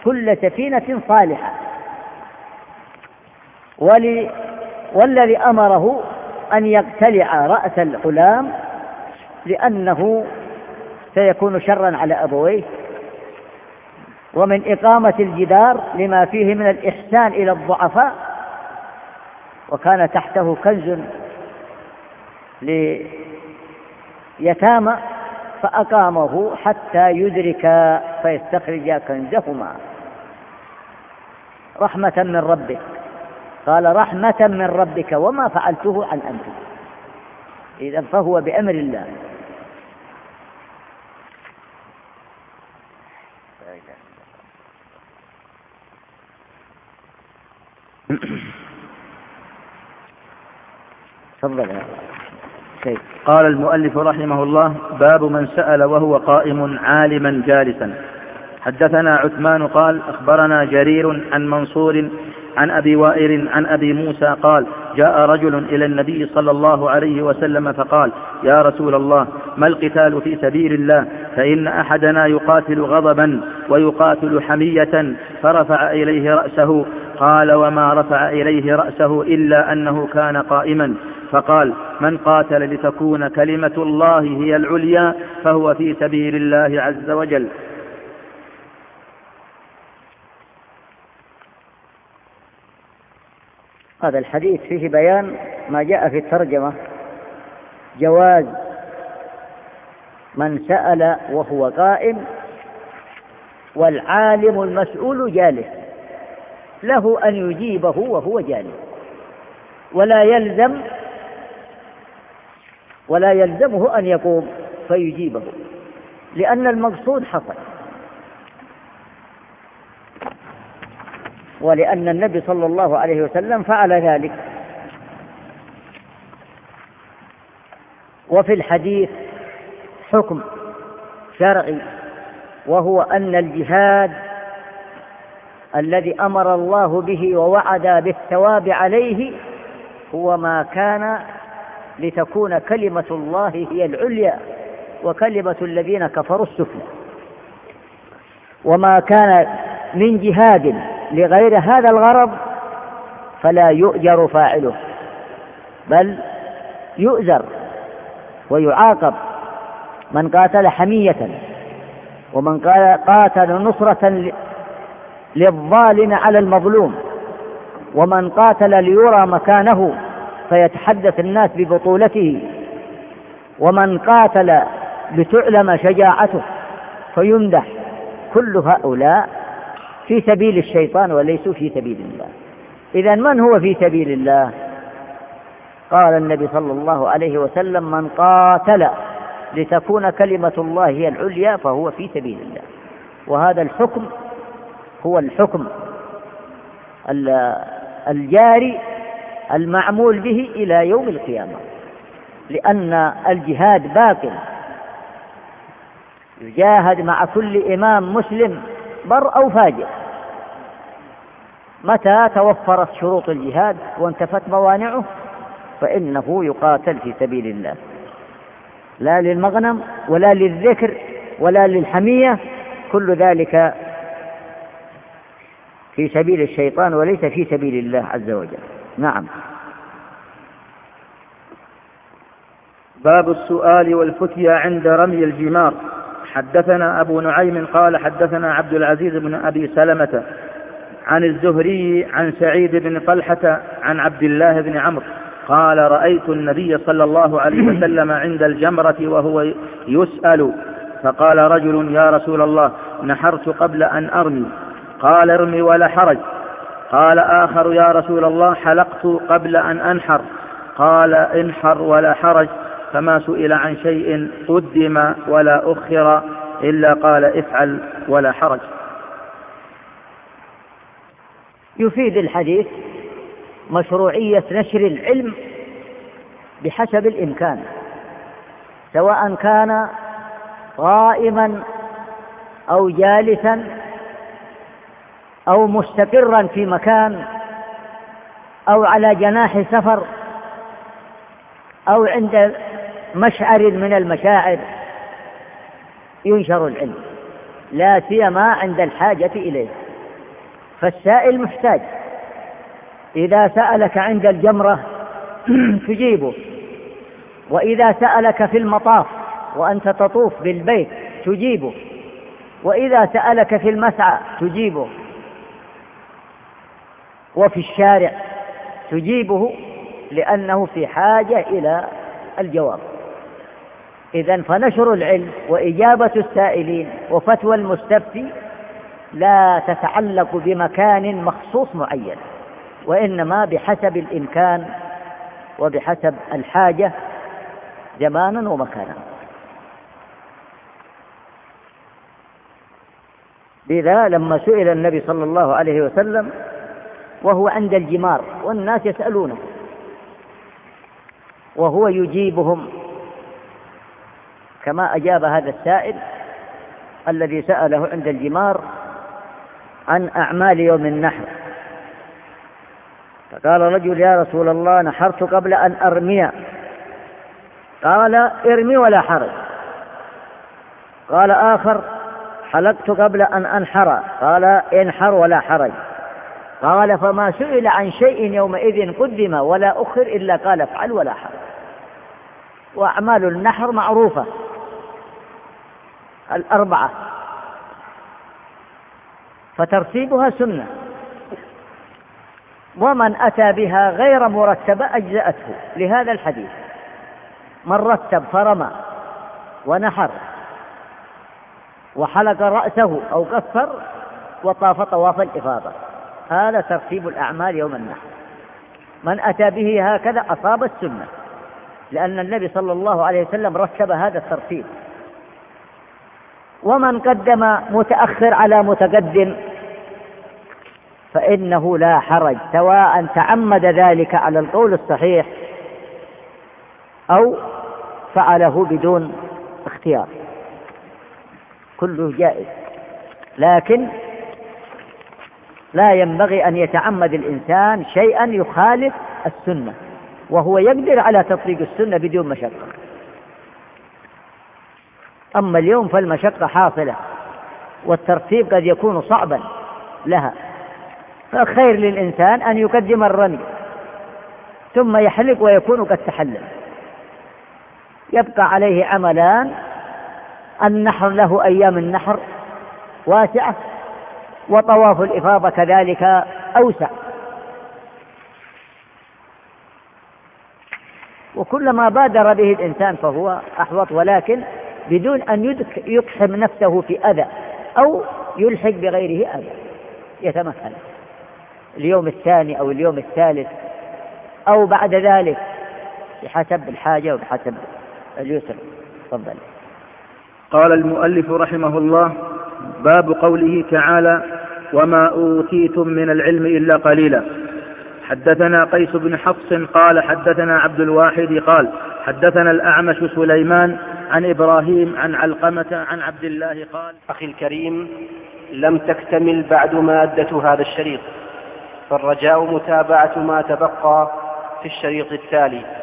[SPEAKER 2] كل سفينة صالحة ولي والذي أمره أن يقتلع رأس الغلام لأنه سيكون شرا على أبويه ومن إقامة الجدار لما فيه من الإحسان إلى الضعفاء وكان تحته كنز
[SPEAKER 3] ليتامى
[SPEAKER 2] فأقامه حتى يدرك فيستخرج كنزهما رحمة من ربك قال رحمة من ربك وما فعلته عن أمري إذا فهو بأمر الله
[SPEAKER 1] تفضل يا قال المؤلف رحمه الله باب من سأل وهو قائم عالما جالسا حدثنا عثمان قال أخبرنا جرير عن منصور عن أبي وائل عن أبي موسى قال جاء رجل إلى النبي صلى الله عليه وسلم فقال يا رسول الله ما القتال في سبيل الله فإن أحدنا يقاتل غضبا ويقاتل حمية فرفع إليه رأسه قال وما رفع إليه رأسه إلا أنه كان قائما فقال من قاتل لتكون كلمة الله هي العليا فهو في سبيل الله عز وجل
[SPEAKER 2] هذا الحديث فيه بيان ما جاء في الترجمة جواز من سأل وهو قائم والعالم المسؤول جالس له أن يجيبه وهو جانب ولا يلزم ولا يلزمه أن يقوم فيجيبه لأن المقصود حصل ولأن النبي صلى الله عليه وسلم فعل ذلك وفي الحديث حكم شرعي وهو أن الجهاد الذي أمر الله به ووعد بالثواب عليه هو ما كان لتكون كلمة الله هي العليا وكلمة الذين كفروا السفلى وما كان من جهاد لغير هذا الغرض فلا يؤجر فاعله بل يؤذر ويعاقب من قاتل حمية ومن قاتل نصرة للظالم على المظلوم ومن قاتل ليرى مكانه فيتحدث الناس ببطولته ومن قاتل لتعلم شجاعته فيمدح كل هؤلاء في سبيل الشيطان وليسوا في سبيل الله إذا من هو في سبيل الله قال النبي صلى الله عليه وسلم من قاتل لتكون كلمة الله هي العليا فهو في سبيل الله وهذا الحكم هو الحكم الجاري المعمول به إلى يوم القيامة لأن الجهاد باطل يجاهد مع كل إمام مسلم بر أو فاجر متى توفرت شروط الجهاد وانتفت موانعه فإنه يقاتل في سبيل الله لا للمغنم ولا للذكر ولا للحمية كل ذلك في سبيل الشيطان وليس في سبيل الله عز وجل نعم باب
[SPEAKER 1] السؤال والفتيا عند رمي الجمار حدثنا أبو نعيم قال حدثنا عبد العزيز بن أبي سلمة عن الزهري عن سعيد بن طلحة عن عبد الله بن عمرو قال رأيت النبي صلى الله عليه وسلم عند الجمرة وهو يسأل فقال رجل يا رسول الله نحرت قبل أن أرمي قال ارمي ولا حرج قال آخر يا رسول الله حلقت قبل أن أنحر قال انحر ولا حرج فما سئل عن شيء قدم ولا أخر
[SPEAKER 2] إلا قال افعل ولا حرج يفيد الحديث مشروعية نشر العلم بحسب الإمكان سواء كان قائما أو جالسا أو مستقرا في مكان أو على جناح سفر أو عند مشعر من المشاعر ينشر العلم لا سيما عند الحاجة إليه فالسائل محتاج إذا سألك عند الجمرة تجيبه وإذا سألك في المطاف وأنت تطوف بالبيت تجيبه وإذا سألك في المسعى تجيبه وفي الشارع تجيبه لأنه في حاجة إلى الجواب إذا فنشر العلم وإجابة السائلين وفتوى المستفتي لا تتعلق بمكان مخصوص معين وإنما بحسب الإمكان وبحسب الحاجة زمانا ومكانا لذا لما سئل النبي صلى الله عليه وسلم وهو عند الجمار والناس يسألونه وهو يجيبهم كما أجاب هذا السائل الذي سأله عند الجمار عن أعمال يوم النحر فقال رجل يا رسول الله نحرت قبل أن أرمي قال ارمي ولا حرج قال آخر حلقت قبل أن أنحر قال انحر ولا حرج قال فما سئل عن شيء يومئذ قدم ولا أخر إلا قال افعل ولا حرج وأعمال النحر معروفة الأربعة فترتيبها سنة ومن أتى بها غير مرتبة أجزأته لهذا الحديث من رتب فرمى ونحر وحلق رأسه أو كفر وطاف طواف الإفاضة هذا ترتيب الأعمال يوم النحر من أتى به هكذا أصاب السنة لأن النبي صلى الله عليه وسلم رتب هذا الترتيب ومن قدم متأخر على متقدم فإنه لا حرج سواء تعمد ذلك على القول الصحيح أو فعله بدون اختيار كله جائز لكن لا ينبغي أن يتعمد الإنسان شيئا يخالف السنة وهو يقدر على تطبيق السنة بدون مشقة أما اليوم فالمشقة حاصلة والترتيب قد يكون صعبا لها فخير للإنسان أن يقدم الرمي ثم يحلق ويكون قد تحلل يبقى عليه عملان النحر له أيام النحر واسعة وطواف الإفاضة كذلك أوسع وكلما بادر به الإنسان فهو أحوط ولكن بدون أن يقسم نفسه في أذى أو يلحق بغيره أذى يتمكن اليوم الثاني أو اليوم الثالث أو بعد ذلك بحسب الحاجة وبحسب اليسر تفضل
[SPEAKER 1] قال المؤلف رحمه الله باب قوله تعالى وما أوتيتم من العلم إلا قليلا حدثنا قيس بن حفص قال حدثنا عبد الواحد قال حدثنا الأعمش سليمان عن إبراهيم عن علقمة عن عبد الله قال أخي الكريم لم تكتمل بعد مادة هذا الشريط فالرجاء متابعة ما تبقى في الشريط التالي